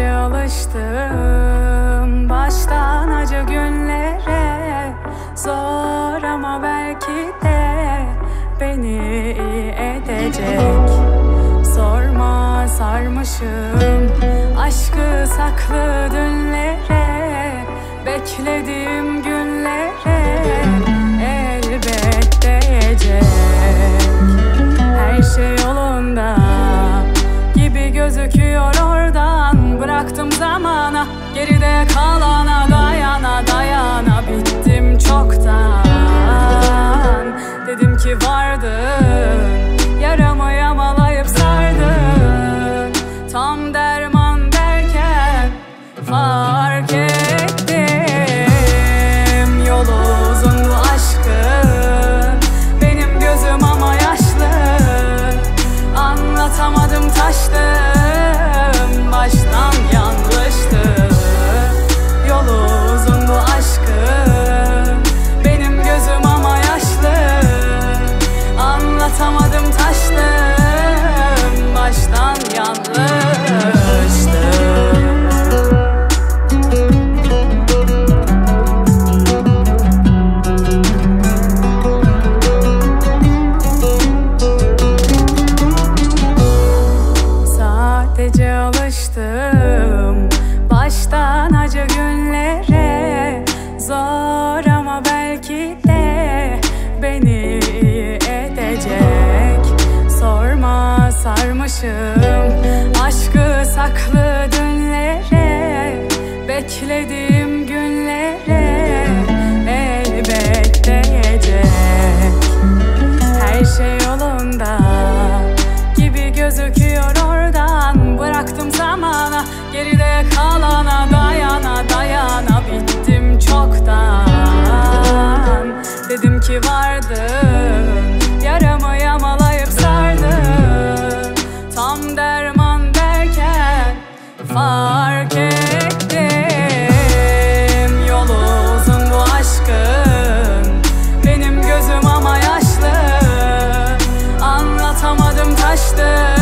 alıştım. Baştan acı günlere Zor ama belki de beni iyi edecek. Sorma sarmışım. Aşkı saklı dünlere Beklediğim günlere elbet değecek Her şey yolunda gibi gözüküyor zamana geride kalana dayana dayana Bittim çoktan. Dedim ki vardın Anlatamadım taştım sarmışım Aşkı saklı dünlere Beklediğim günlere Elbet değecek her şey yolunda gibi gözüküyor oradan. Bıraktım zamana geride kalana dayana dayana Bittim çoktan. Dedim ki vardın understand